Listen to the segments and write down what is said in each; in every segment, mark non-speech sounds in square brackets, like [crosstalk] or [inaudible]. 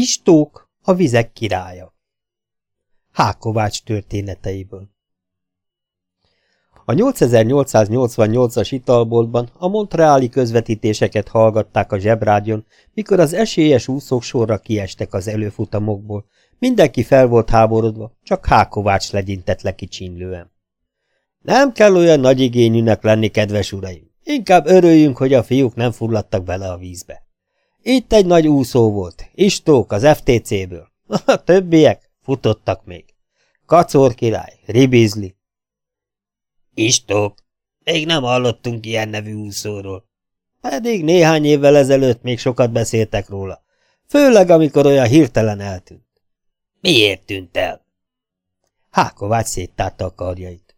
Istók, a vizek királya. Hákovács történeteiből. A 8888-as italboltban a montreáli közvetítéseket hallgatták a zsebrágyon, mikor az esélyes úszók sorra kiestek az előfutamokból. Mindenki fel volt háborodva, csak Hákovács legyintett le kicsinlően. Nem kell olyan nagy igényűnek lenni, kedves uraim. Inkább örüljünk, hogy a fiúk nem fulladtak bele a vízbe. Itt egy nagy úszó volt, Istók az FTC-ből. [laughs] A többiek futottak még. Kacor király, Ribizli. Istók, még nem hallottunk ilyen nevű úszóról. Pedig néhány évvel ezelőtt még sokat beszéltek róla. Főleg, amikor olyan hirtelen eltűnt. Miért tűnt el? Hákovács széttárta a karjait.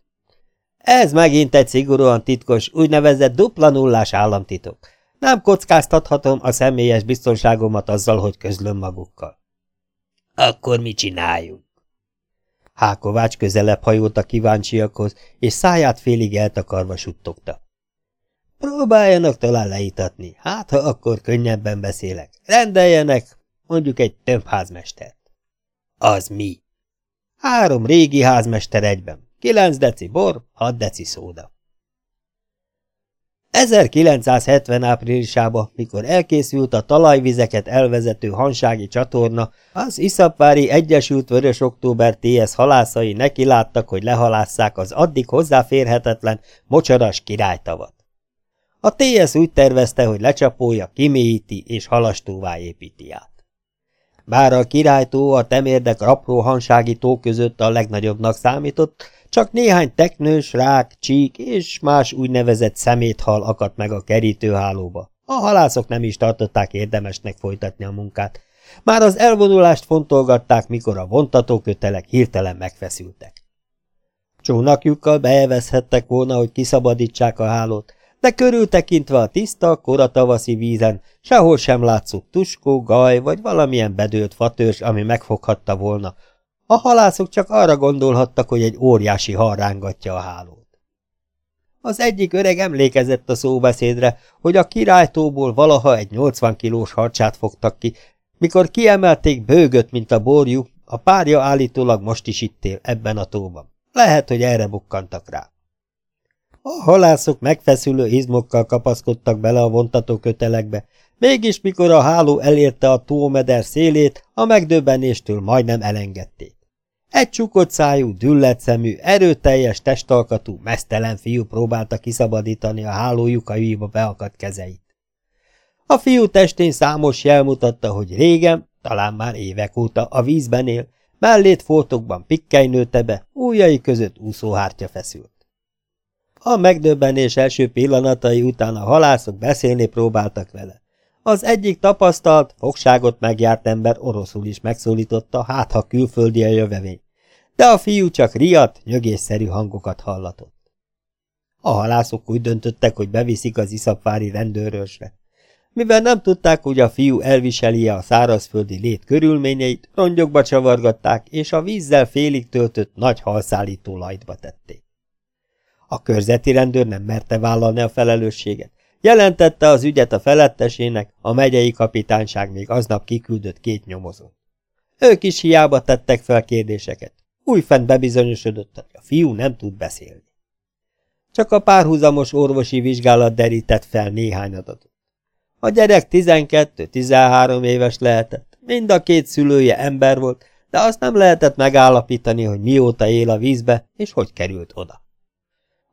Ez megint egy szigorúan titkos, úgynevezett dupla nullás államtitok. Nem kockáztathatom a személyes biztonságomat azzal, hogy közlöm magukkal. Akkor mi csináljunk? Hákovács közelebb hajolt a kíváncsiakhoz, és száját félig eltakarva suttogta. Próbáljanak talán leítatni, hát ha akkor könnyebben beszélek. Rendeljenek, mondjuk egy több házmestert. Az mi? Három régi házmester egyben. Kilenc deci bor, hat deci szóda. 1970 áprilisában, mikor elkészült a talajvizeket elvezető hansági csatorna, az Iszapvári Egyesült Vörös Október TS halászai nekiláttak, hogy lehalásszák az addig hozzáférhetetlen mocsaras királytavat. A TS úgy tervezte, hogy lecsapolja, kimélyíti és halastóvá építi át. Bár a királytó a temérdek apró hansági tó között a legnagyobbnak számított, csak néhány teknős, rák, csík és más úgynevezett szeméthal akadt meg a kerítőhálóba. A halászok nem is tartották érdemesnek folytatni a munkát. Már az elvonulást fontolgatták, mikor a vontatókötelek hirtelen megfeszültek. Csónakjukkal beevezhettek volna, hogy kiszabadítsák a hálót, de körültekintve a tiszta, koratavaszi vízen sehol sem látszott tuskó, gaj vagy valamilyen bedőlt fatörs, ami megfoghatta volna, a halászok csak arra gondolhattak, hogy egy óriási hal rángatja a hálót. Az egyik öreg emlékezett a szóbeszédre, hogy a királytóból valaha egy 80 kilós harcsát fogtak ki, mikor kiemelték bőgött, mint a borjú, a párja állítólag most is itt él ebben a tóban. Lehet, hogy erre bukkantak rá. A halászok megfeszülő izmokkal kapaszkodtak bele a vontató kötelekbe, mégis mikor a háló elérte a tómeder szélét, a megdöbbenéstől majdnem elengedték. Egy csukott szájú, düllett szemű, erőteljes testalkatú, mesztelen fiú próbálta kiszabadítani a hálójukaiba beakadt kezeit. A fiú testén számos jel mutatta, hogy régen, talán már évek óta a vízben él, mellét foltokban pikkely nőtte be, ujjai között úszóhártya feszült. A megdöbbenés első pillanatai után a halászok beszélni próbáltak vele. Az egyik tapasztalt, fogságot megjárt ember oroszul is megszólította, hát ha külföldi a jövevény. De a fiú csak riadt, nyögésszerű hangokat hallatott. A halászok úgy döntöttek, hogy beviszik az iszapvári rendőrösre. Mivel nem tudták, hogy a fiú elviseli -e a szárazföldi lét körülményeit, rongyokba csavargatták, és a vízzel félig töltött nagy halszállító lajtba tették. A körzeti rendőr nem merte vállalni a felelősséget, Jelentette az ügyet a felettesének, a megyei kapitányság még aznap kiküldött két nyomozót. Ők is hiába tettek fel kérdéseket. Újfent bebizonyosodott, hogy a fiú nem tud beszélni. Csak a párhuzamos orvosi vizsgálat derített fel néhány adatot. A gyerek 12-13 éves lehetett, mind a két szülője ember volt, de azt nem lehetett megállapítani, hogy mióta él a vízbe, és hogy került oda.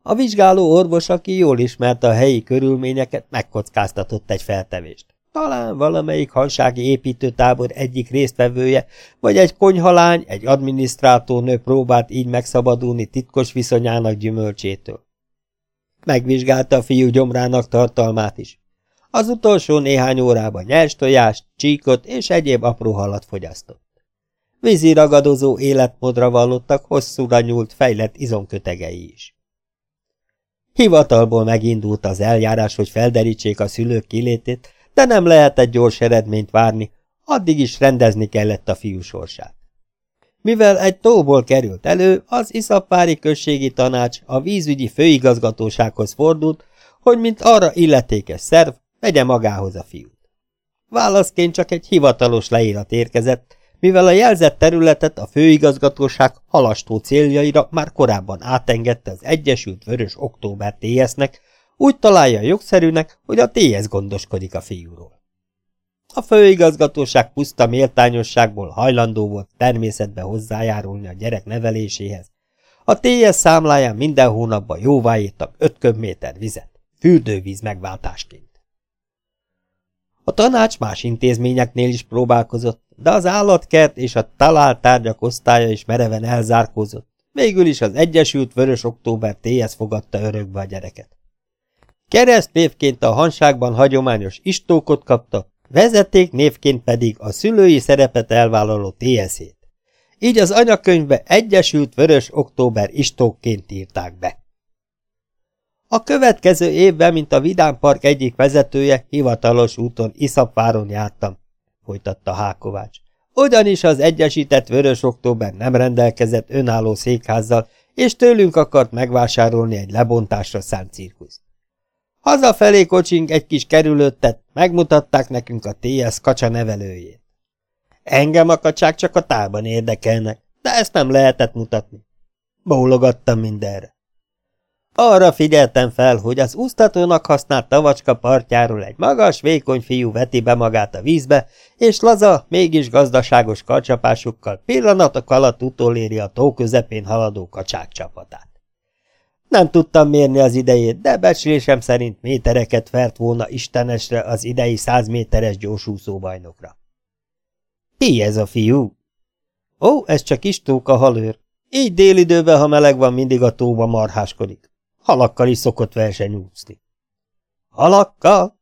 A vizsgáló orvos, aki jól ismerte a helyi körülményeket, megkockáztatott egy feltevést. Talán valamelyik hansági építőtábor egyik résztvevője, vagy egy konyhalány, egy adminisztrátornő próbált így megszabadulni titkos viszonyának gyümölcsétől. Megvizsgálta a fiú gyomrának tartalmát is. Az utolsó néhány órában nyers tojást, csíkot és egyéb apró halat fogyasztott. Vízi ragadozó életmódra vallottak hosszúra nyúlt, fejlett izomkötegei is. Hivatalból megindult az eljárás, hogy felderítsék a szülők kilétét, de nem lehetett gyors eredményt várni, addig is rendezni kellett a fiú sorsát. Mivel egy tóból került elő, az Iszapvári községi tanács a vízügyi főigazgatósághoz fordult, hogy mint arra illetékes szerv, vegye magához a fiút. Válaszként csak egy hivatalos leírat érkezett, mivel a jelzett területet a főigazgatóság halastó céljaira már korábban átengedte az Egyesült Vörös Október TS-nek, úgy találja jogszerűnek, hogy a TS gondoskodik a fiúról. A főigazgatóság puszta méltányosságból hajlandó volt természetbe hozzájárulni a gyerek neveléséhez. A TS számláján minden hónapban jóváírtak 5 köbméter vizet, fürdővíz megváltásként. A tanács más intézményeknél is próbálkozott, de az állatkert és a talált tárgyak osztálya is mereven elzárkózott. Végül is az Egyesült Vörös Október TS fogadta örökbe a gyereket. Keresztnévként a hanságban hagyományos istókot kapta, vezeték névként pedig a szülői szerepet elvállaló TS-ét. Így az anyakönyvbe Egyesült Vörös Október istókként írták be. A következő évben, mint a Vidám Park egyik vezetője, hivatalos úton Iszapváron jártam, folytatta Hákovács. Ugyanis az Egyesített Vörös Október nem rendelkezett önálló székházzal, és tőlünk akart megvásárolni egy lebontásra szánt cirkuszt. Hazafelé kocsink egy kis kerülőt tett, megmutatták nekünk a TS kacsa nevelőjét. Engem a kacsák csak a tában érdekelnek, de ezt nem lehetett mutatni. Bólogattam mindenre. Arra figyeltem fel, hogy az úsztatónak használt tavacska partjáról egy magas, vékony fiú veti be magát a vízbe, és laza, mégis gazdaságos karcsapásukkal pillanatok alatt utoléri a tó közepén haladó kacsák csapatát. Nem tudtam mérni az idejét, de becslésem szerint métereket fert volna istenesre az idei száz méteres gyorsúszóbajnokra. Ki ez a fiú? Ó, ez csak Istóka halőr. Így délidőben, ha meleg van, mindig a tóba marháskodik. Halakkal is szokott versenyúszni. Halakkal?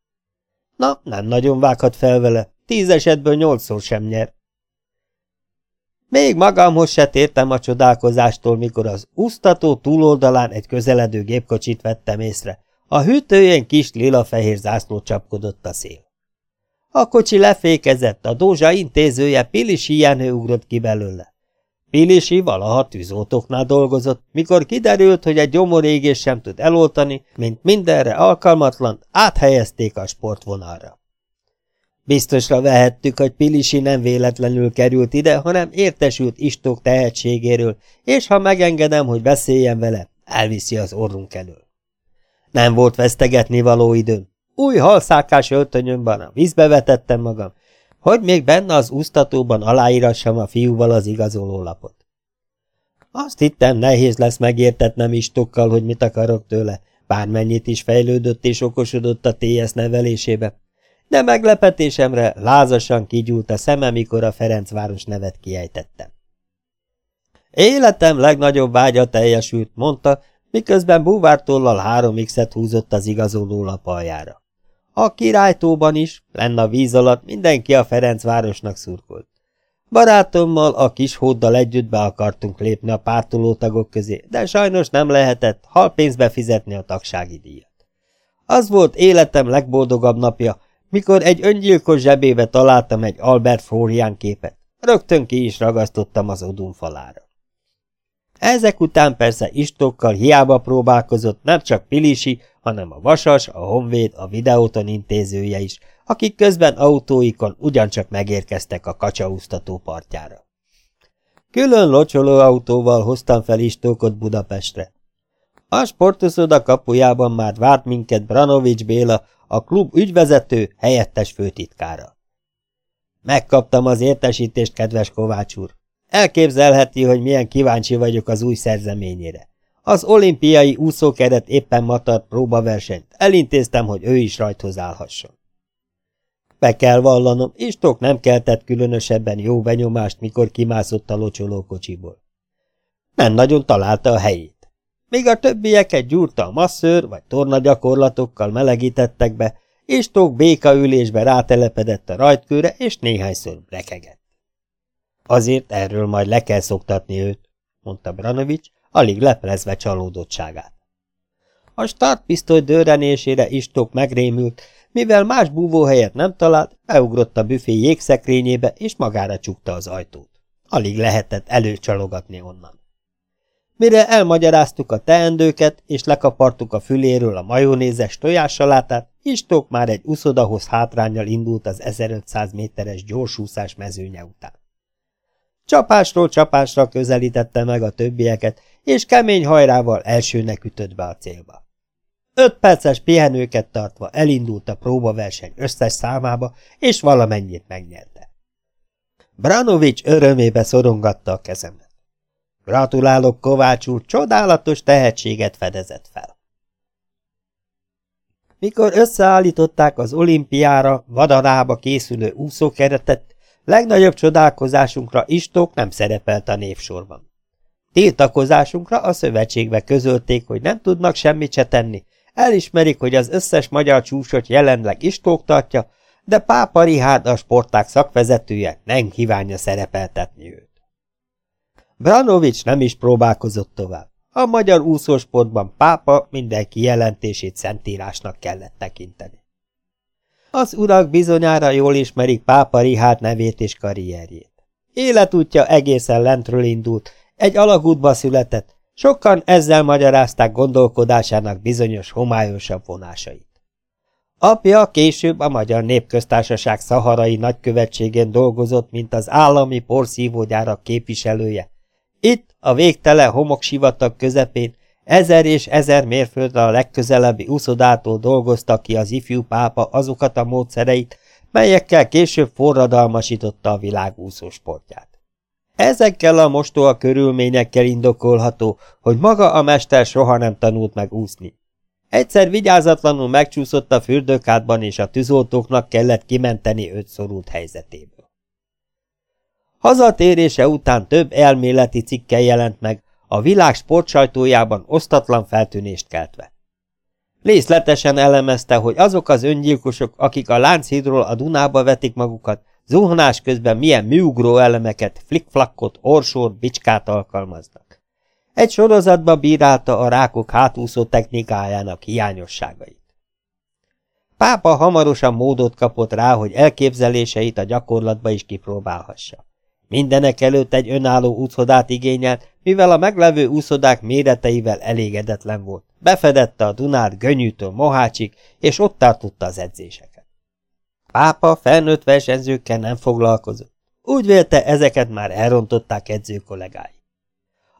Na, nem nagyon vághat fel vele. Tíz esetből nyolcszor sem nyer. Még magamhoz se tértem a csodálkozástól, mikor az úsztató túloldalán egy közeledő gépkocsit vettem észre. A hűtőjén kis lila-fehér zászló csapkodott a szél. A kocsi lefékezett, a dózsa intézője Pilisi Jenő ugrott ki belőle. Pilisi valaha tűzoltóknál dolgozott, mikor kiderült, hogy egy gyomorégés sem tud eloltani, mint mindenre alkalmatlan, áthelyezték a sportvonalra. Biztosra vehettük, hogy Pilisi nem véletlenül került ide, hanem értesült Istók tehetségéről, és ha megengedem, hogy beszéljen vele, elviszi az orrunk elől. Nem volt vesztegetni való időm. Új halszákás öltönyömben a vízbe vetettem magam, hogy még benne az úsztatóban aláírassam a fiúval az igazolólapot. Azt hittem, nehéz lesz megértetnem Istokkal, hogy mit akarok tőle, bármennyit is fejlődött és okosodott a TS nevelésébe, de meglepetésemre lázasan kigyúlt a szeme, mikor a Ferencváros nevet kiejtettem. Életem legnagyobb vágya teljesült, mondta, miközben búvártollal három x-et húzott az igazolólap aljára. A királytóban is, lenne a víz alatt mindenki a Ferencvárosnak szurkolt. Barátommal a kis hóddal együtt be akartunk lépni a pártolótagok közé, de sajnos nem lehetett halpénzbe fizetni a tagsági díjat. Az volt életem legboldogabb napja, mikor egy öngyilkos zsebébe találtam egy Albert Florian képet. Rögtön ki is ragasztottam az odun falára. Ezek után persze Istokkal hiába próbálkozott nem csak Pilisi, hanem a Vasas, a Honvéd, a videóton intézője is, akik közben autóikon ugyancsak megérkeztek a kacsaúztató partjára. Külön locsoló autóval hoztam fel Istókot Budapestre. A sportuszoda kapujában már várt minket Branovics Béla, a klub ügyvezető, helyettes főtitkára. Megkaptam az értesítést, kedves Kovács úr. Elképzelheti, hogy milyen kíváncsi vagyok az új szerzeményére. Az olimpiai úszókeret éppen matart próbaversenyt. Elintéztem, hogy ő is rajthoz állhasson. Be kell vallanom, Istok nem keltett különösebben jó benyomást, mikor kimászott a locsolókocsiból. Nem nagyon találta a helyét. Míg a többieket gyúrta a masszőr vagy tornagyakorlatokkal melegítettek be, Istok békaülésbe rátelepedett a rajtkőre, és néhányszor rekegett. Azért erről majd le kell szoktatni őt, mondta Branovics, alig leplezve csalódottságát. A startpisztoly dörrenésére Istók megrémült, mivel más búvóhelyet nem talált, beugrott a büfé jégszekrényébe, és magára csukta az ajtót. Alig lehetett előcsalogatni onnan. Mire elmagyaráztuk a teendőket, és lekapartuk a füléről a majonézes tojássalátát, Istók már egy uszodahoz hátrányjal indult az 1500 méteres gyorsúszás mezőnye után. Csapásról csapásra közelítette meg a többieket, és kemény hajrával elsőnek ütött be a célba. Öt perces pihenőket tartva elindult a próbaverseny összes számába, és valamennyit megnyerte. Branovics örömébe szorongatta a kezemet. Gratulálok, Kovács úr, csodálatos tehetséget fedezett fel. Mikor összeállították az olimpiára vadarába készülő úszókeretet, legnagyobb csodálkozásunkra Istók nem szerepelt a névsorban. Tiltakozásunkra a szövetségbe közölték, hogy nem tudnak semmit se tenni, elismerik, hogy az összes magyar csúcsot jelenleg Istók tartja, de Pápa Rihárd a sporták szakvezetője nem kívánja szerepeltetni őt. Branovics nem is próbálkozott tovább. A magyar úszósportban pápa minden kijelentését szentírásnak kellett tekinteni. Az urak bizonyára jól ismerik pápa Rihárd nevét és karrierjét. Életútja egészen lentről indult, egy alagútba született, sokan ezzel magyarázták gondolkodásának bizonyos homályosabb vonásait. Apja később a Magyar Népköztársaság szaharai nagykövetségén dolgozott, mint az állami porszívógyárak képviselője, itt, a végtelen homoksivatag közepén, ezer és ezer mérföldre a legközelebbi úszodától dolgozta ki az ifjú pápa azokat a módszereit, melyekkel később forradalmasította a világ úszósportját. Ezekkel a mostoha körülményekkel indokolható, hogy maga a mester soha nem tanult meg úszni. Egyszer vigyázatlanul megcsúszott a fürdőkádban, és a tűzoltóknak kellett kimenteni öt szorult helyzetéből. Hazatérése után több elméleti cikke jelent meg, a világ sportsajtójában osztatlan feltűnést keltve. Részletesen elemezte, hogy azok az öngyilkosok, akik a Lánchídról a Dunába vetik magukat, zuhanás közben milyen műugró elemeket, flikflakkot, orsót, bicskát alkalmaznak. Egy sorozatba bírálta a rákok hátúszó technikájának hiányosságait. Pápa hamarosan módot kapott rá, hogy elképzeléseit a gyakorlatba is kipróbálhassa. Mindenek előtt egy önálló úszodát igényelt, mivel a meglevő úszodák méreteivel elégedetlen volt. Befedette a Dunát Gönyűtől Mohácsig, és ott tartotta az edzéseket. Pápa felnőtt versenyzőkkel nem foglalkozott. Úgy vélte, ezeket már elrontották edző kollégái.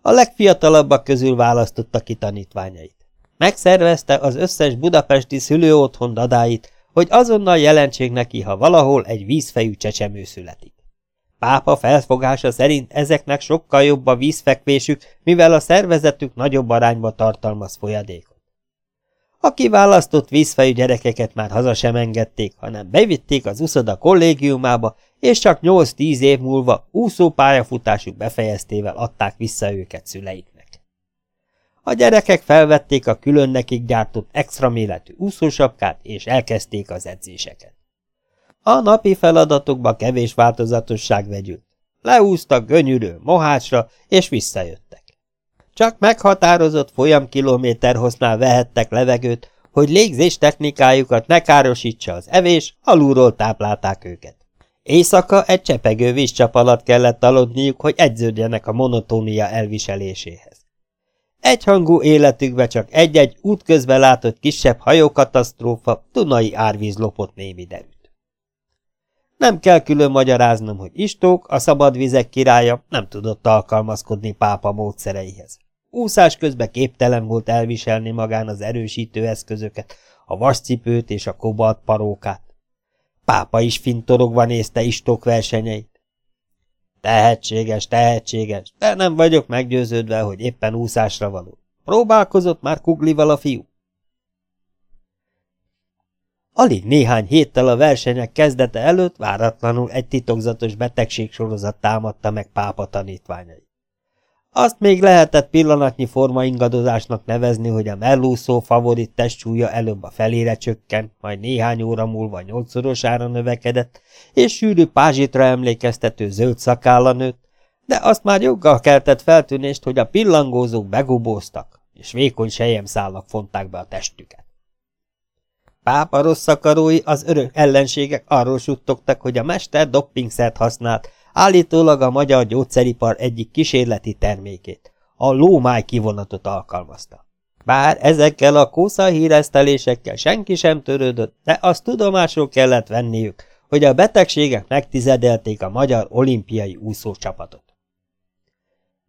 A legfiatalabbak közül választotta ki tanítványait. Megszervezte az összes budapesti szülőotthon dadáit, hogy azonnal jelentsék neki, ha valahol egy vízfejű csecsemő születik. Pápa felfogása szerint ezeknek sokkal jobb a vízfekvésük, mivel a szervezetük nagyobb arányba tartalmaz folyadékot. A kiválasztott vízfejű gyerekeket már haza sem engedték, hanem bevitték az uszoda kollégiumába, és csak 8-10 év múlva úszó pályafutásuk befejeztével adták vissza őket szüleiknek. A gyerekek felvették a külön nekik gyártott extra méretű úszósapkát, és elkezdték az edzéseket. A napi feladatokba kevés változatosság vegyült. Leúztak gönyülő mohácsra, és visszajöttek. Csak meghatározott folyamkilométer hossznál vehettek levegőt, hogy légzés technikájukat ne károsítsa az evés, alulról táplálták őket. Éjszaka egy csepegő vízcsap alatt kellett aludniuk, hogy edződjenek a monotónia elviseléséhez. Egyhangú életükbe csak egy-egy útközben látott kisebb hajókatasztrófa, Dunai árvíz lopott némi derűt. Nem kell külön magyaráznom, hogy Istók, a szabad vizek királya nem tudott alkalmazkodni pápa módszereihez. Úszás közben képtelen volt elviselni magán az erősítő eszközöket, a vascipőt és a kobalt parókát. Pápa is fintorogva nézte Istók versenyeit. Tehetséges, tehetséges, de nem vagyok meggyőződve, hogy éppen úszásra való. Próbálkozott már Kuglival a fiú? Alig néhány héttel a versenyek kezdete előtt váratlanul egy titokzatos betegségsorozat támadta meg pápa tanítványai. Azt még lehetett pillanatnyi formaingadozásnak nevezni, hogy a mellúszó favorit testsúlya előbb a felére csökkent, majd néhány óra múlva nyolcszorosára növekedett, és sűrű pázsitra emlékeztető zöld szakálla nőtt, de azt már joggal keltett feltűnést, hogy a pillangózók begubóztak, és vékony sejemszálak fonták be a testüket. Pápa rossz akarói, az örök ellenségek arról suttogtak, hogy a mester doppingszert használt, állítólag a magyar gyógyszeripar egyik kísérleti termékét, a lómáj kivonatot alkalmazta. Bár ezekkel a kósza híresztelésekkel senki sem törődött, de azt tudomásul kellett venniük, hogy a betegségek megtizedelték a magyar olimpiai úszócsapatot.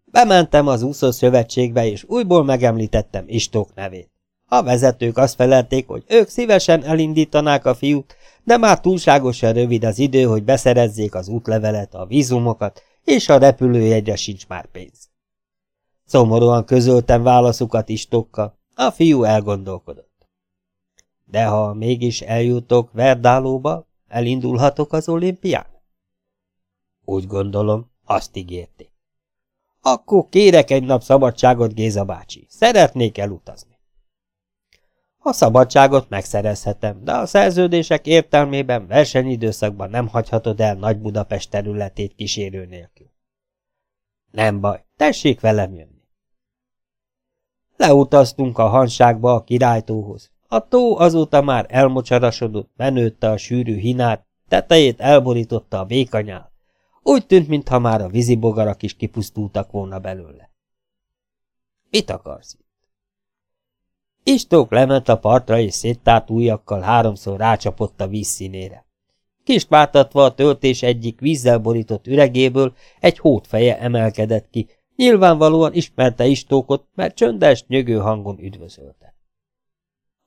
Bementem az úszószövetségbe, és újból megemlítettem Istók nevét. A vezetők azt felelték, hogy ők szívesen elindítanák a fiút, de már túlságosan rövid az idő, hogy beszerezzék az útlevelet, a vízumokat, és a repülőjegyre sincs már pénz. Szomorúan közöltem válaszukat Istókkal, a fiú elgondolkodott. De ha mégis eljutok Verdálóba, elindulhatok az olimpián? Úgy gondolom, azt ígérték. Akkor kérek egy nap szabadságot, Géza bácsi. Szeretnék elutazni. A szabadságot megszerezhetem, de a szerződések értelmében versenyidőszakban nem hagyhatod el Nagy Budapest területét kísérő nélkül. Nem baj, tessék velem jönni. Leutaztunk a hanságba a királytóhoz. A tó azóta már elmocsarasodott, menőtte a sűrű hinát, tetejét elborította a békanyál. Úgy tűnt, mintha már a vízibogarak is kipusztultak volna belőle. Mit akarsz? Istók lement a partra, és széttárt ujjakkal háromszor rácsapott a vízszínére. Kis váltatva a töltés egyik vízzel borított üregéből egy hótfeje emelkedett ki, nyilvánvalóan ismerte Istókot, mert csöndes, nyögő hangon üdvözölte.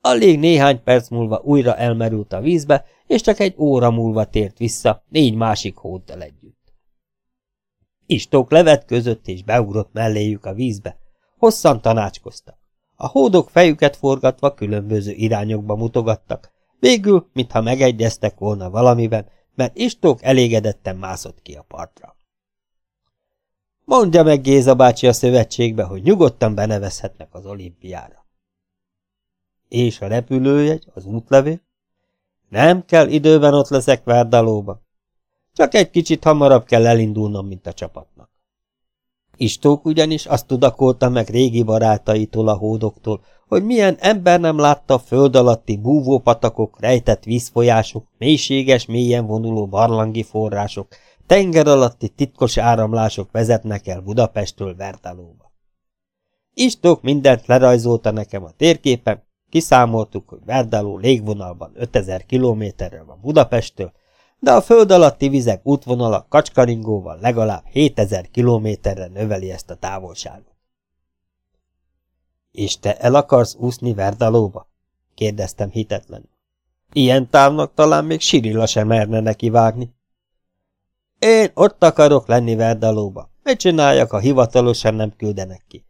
Alig néhány perc múlva újra elmerült a vízbe, és csak egy óra múlva tért vissza, négy másik hóddal együtt. Istók levet között és beugrott melléjük a vízbe. Hosszan tanácskoztak. A hódok fejüket forgatva különböző irányokba mutogattak, végül, mintha megegyeztek volna valamiben, mert Istók elégedetten mászott ki a partra. Mondja meg Géza bácsi a szövetségbe, hogy nyugodtan benevezhetnek az olimpiára. És a repülőjegy, az útlevél? Nem kell, időben ott leszek Verdalóba. Csak egy kicsit hamarabb kell elindulnom, mint a csapatnak. Istók ugyanis azt tudakolta meg régi barátaitól a hódoktól, hogy milyen ember nem látta föld alatti búvópatakok, rejtett vízfolyások, mélységes, mélyen vonuló barlangi források, tenger alatti titkos áramlások vezetnek el Budapestről Vertalóba. Istók mindent lerajzolta nekem a térképen, kiszámoltuk, hogy Verdaló légvonalban 5000 kilométerre van Budapesttől, de a föld alatti vizek útvonala kacskaringóval legalább 7000 kilométerre növeli ezt a távolságot. És te el akarsz úszni Verdalóba? kérdeztem hitetlenül. Ilyen távnak talán még Sirilla sem merne neki vágni. Én ott akarok lenni Verdalóba. Mit csináljak, ha hivatalosan nem küldenek ki?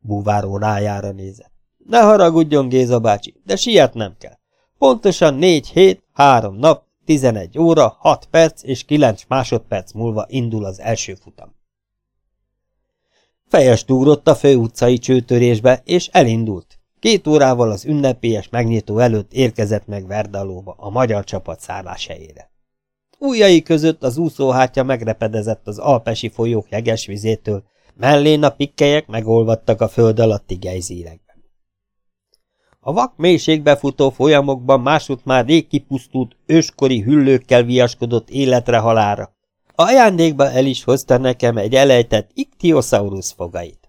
Búváró rájára nézett. Ne haragudjon, Géza bácsi, de siet nem kell. Pontosan négy hét, három nap, 11 óra, 6 perc és 9 másodperc múlva indul az első futam. Fejes túrott a főutcai csőtörésbe, és elindult. Két órával az ünnepélyes megnyitó előtt érkezett meg Verdalóba, a magyar csapat szálláshelyére. Újjai között az úszóhátja megrepedezett az alpesi folyók jeges vizétől, mellén a pikkelyek megolvadtak a föld alatti gejzírek. A vak mélységbe futó folyamokban másút már rég kipusztult, őskori hüllőkkel viaskodott életre halára. Ajándékba el is hozta nekem egy elejtett Ichthyosaurus fogait.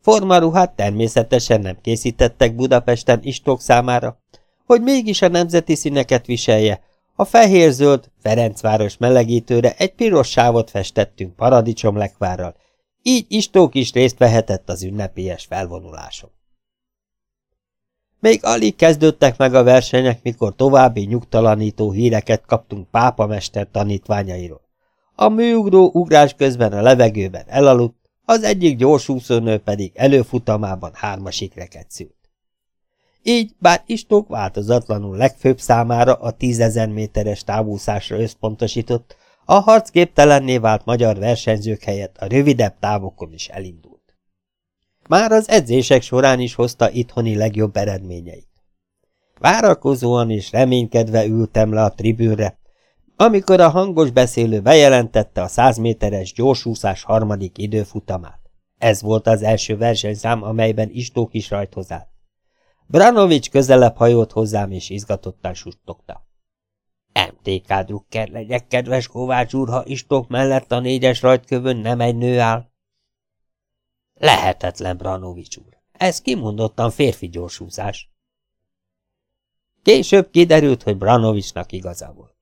Formaruhát természetesen nem készítettek Budapesten istók számára, hogy mégis a nemzeti színeket viselje, a fehér-zöld Ferencváros melegítőre egy piros sávot festettünk paradicsomlekvárral, így Istók is részt vehetett az ünnepélyes felvonuláson. Még alig kezdődtek meg a versenyek, mikor további nyugtalanító híreket kaptunk pápamester tanítványairól. A műugró ugrás közben a levegőben elaludt, az egyik gyorsúszónő pedig előfutamában hármasikreket szült. Így, bár Istók változatlanul legfőbb számára a tízezer méteres távúszásra összpontosított, a harcképtelenné vált magyar versenyzők helyett a rövidebb távokon is elindult. Már az edzések során is hozta itthoni legjobb eredményeit. Várakozóan és reménykedve ültem le a tribűnre, amikor a hangos beszélő bejelentette a száz méteres gyorsúszás harmadik időfutamát. Ez volt az első versenyszám, amelyben Istók is rajthoz állt. Branovics közelebb hajolt hozzám, és izgatottan suttogta. MTK drukker legyek, kedves Kovács úr, ha Istók mellett a négyes rajtkövön nem egy nő áll. Lehetetlen, Branovics úr. Ez kimondottan férfi gyorsúzás. Később kiderült, hogy Branovicsnak igaza volt.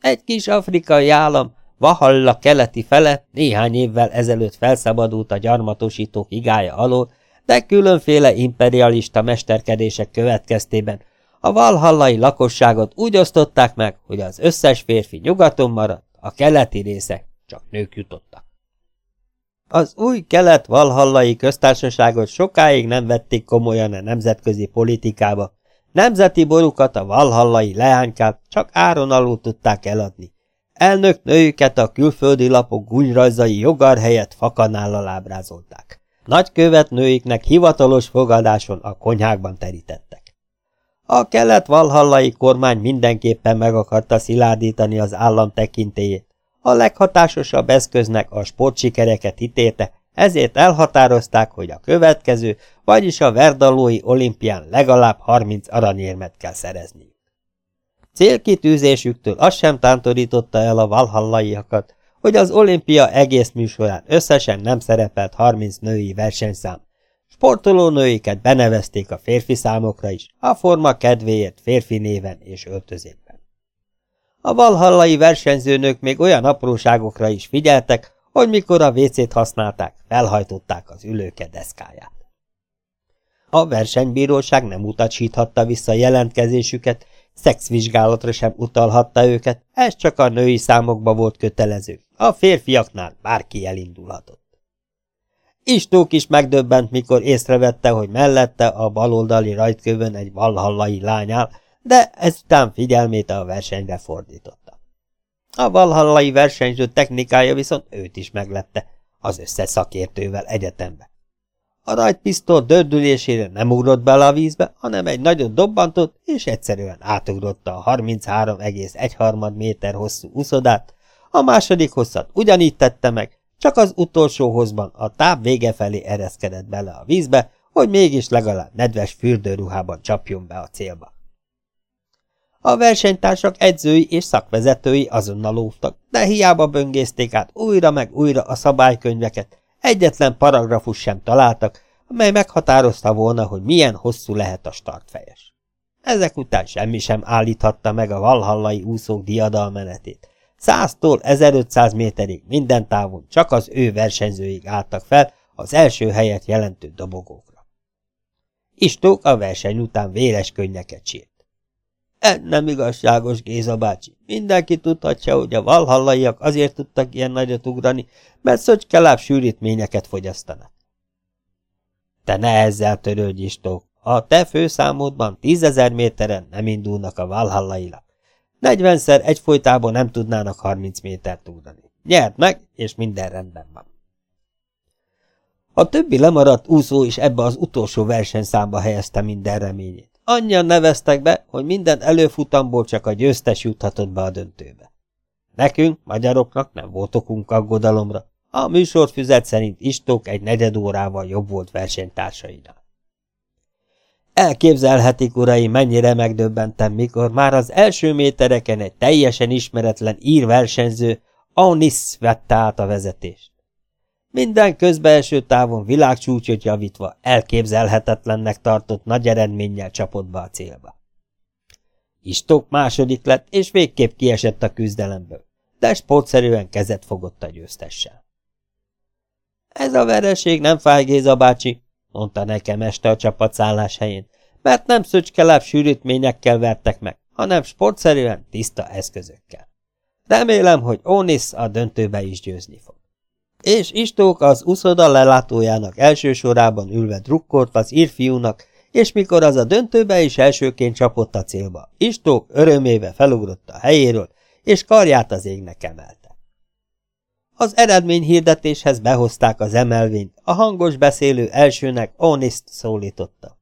Egy kis afrikai állam, Vahalla keleti fele néhány évvel ezelőtt felszabadult a gyarmatosítók igája alól, de különféle imperialista mesterkedések következtében a valhallai lakosságot úgy osztották meg, hogy az összes férfi nyugaton maradt, a keleti részek csak nők jutottak. Az új kelet-valhallai köztársaságot sokáig nem vették komolyan a nemzetközi politikába, nemzeti borukat a valhallai leánykát csak áron alul tudták eladni. Elnök nőjüket a külföldi lapok gúnyrajzai jogar helyett fakanállal ábrázolták. Nagykövet nőiknek hivatalos fogadáson a konyhákban terítettek. A kelet-valhallai kormány mindenképpen meg akarta szilárdítani az állam tekintélyét, a leghatásosabb eszköznek a sportsikereket ítélte, ezért elhatározták, hogy a következő, vagyis a Verdalói olimpián legalább 30 aranyérmet kell szerezniük. Célkitűzésüktől azt sem tántorította el a valhallaiakat, hogy az olimpia egész műsorán összesen nem szerepelt 30 női versenyszám. Sportoló nőiket benevezték a férfi számokra is, a forma kedvéért férfi néven és öltözékben. A valhallai versenyzőnök még olyan apróságokra is figyeltek, hogy mikor a vécét használták, felhajtották az ülőke deszkáját. A versenybíróság nem utasíthatta vissza jelentkezésüket, szexvizsgálatra sem utalhatta őket, ez csak a női számokba volt kötelező, a férfiaknál bárki elindulhatott. Istók is megdöbbent, mikor észrevette, hogy mellette a baloldali rajtkövön egy valhallai lány áll, de ezután figyelmét a versenyre fordította. A valhallai versenyző technikája viszont őt is meglepte, az összes szakértővel egyetembe. A rajtpisztol dördülésére nem ugrott bele a vízbe, hanem egy nagyot dobbantott, és egyszerűen átugrotta a 33,1 méter hosszú uszodát, a második hosszat ugyanígy tette meg, csak az utolsó hozban a táv vége felé ereszkedett bele a vízbe, hogy mégis legalább nedves fürdőruhában csapjon be a célba. A versenytársak edzői és szakvezetői azonnal óvtak, de hiába böngészték át újra meg újra a szabálykönyveket, egyetlen paragrafus sem találtak, amely meghatározta volna, hogy milyen hosszú lehet a startfejes. Ezek után semmi sem állíthatta meg a valhallai úszók diadalmenetét. Száztól 1500 méterig minden távon csak az ő versenyzőig álltak fel az első helyet jelentő dobogókra. Istók a verseny után véres könnyeket sírt. Ez nem igazságos, Géza bácsi. Mindenki tudhatja, hogy a valhallaiak azért tudtak ilyen nagyot ugrani, mert szöcskeláb sűrítményeket fogyasztanak. Te ne ezzel törődj, Istók. A te főszámodban tízezer méteren nem indulnak a valhallaiak. Negyvenszer egyfolytában nem tudnának harminc métert ugrani. Nyert meg, és minden rendben van. A többi lemaradt úszó is ebbe az utolsó versenyszámba helyezte minden reményét. Annyian neveztek be, hogy minden előfutamból csak a győztes juthatott be a döntőbe. Nekünk, magyaroknak nem volt okunk aggodalomra. A műsorfüzet szerint Istók egy negyed órával jobb volt versenytársainál. Elképzelhetik, urai, mennyire megdöbbentem, mikor már az első métereken egy teljesen ismeretlen ír versenyző, Aunis vette át a vezetést. Minden közbeeső távon világcsúcsot javítva elképzelhetetlennek tartott nagy eredménnyel csapott be a célba. Istók második lett, és végképp kiesett a küzdelemből, de sportszerűen kezet fogott a győztessel. Ez a vereség nem fáj, Géza bácsi, mondta nekem este a csapatszállás helyén, mert nem szöcskeláb sűrítményekkel vertek meg, hanem sportszerűen tiszta eszközökkel. Remélem, hogy Onis a döntőbe is győzni fog és Istók az uszoda lelátójának első sorában ülve drukkolt az írfiúnak, és mikor az a döntőbe is elsőként csapott a célba, Istók örömébe felugrott a helyéről, és karját az égnek emelte. Az eredmény hirdetéshez behozták az emelvényt, a hangos beszélő elsőnek Oniszt szólította.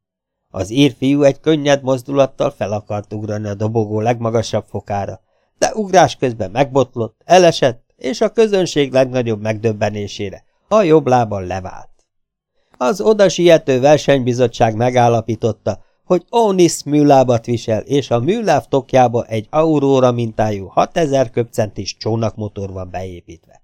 Az írfiú egy könnyed mozdulattal fel akart ugrani a dobogó legmagasabb fokára, de ugrás közben megbotlott, elesett, és a közönség legnagyobb megdöbbenésére a jobb lábon levált. Az oda versenybizottság megállapította, hogy Onis műlábat visel, és a műláv tokjába egy Aurora mintájú 6000 köpcentis csónakmotor van beépítve.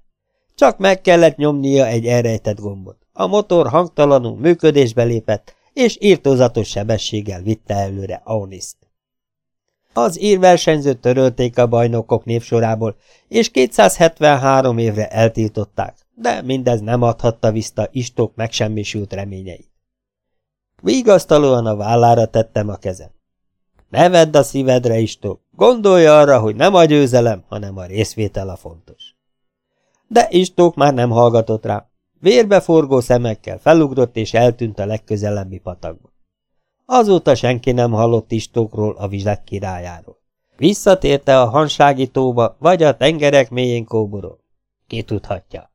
Csak meg kellett nyomnia egy elrejtett gombot. A motor hangtalanul működésbe lépett, és írtózatos sebességgel vitte előre Auniszt. Az írversenyzőt törölték a bajnokok névsorából, és 273 évre eltiltották, de mindez nem adhatta vissza Istók megsemmisült reményeit. Vigasztalóan a vállára tettem a kezem. Ne vedd a szívedre, Istók, gondolja arra, hogy nem a győzelem, hanem a részvétel a fontos. De Istók már nem hallgatott rá. Vérbeforgó szemekkel felugrott és eltűnt a legközelebbi patakba. Azóta senki nem hallott Istókról, a vizek királyáról. Visszatérte a hansági tóba, vagy a tengerek mélyén kóborol. Ki tudhatja.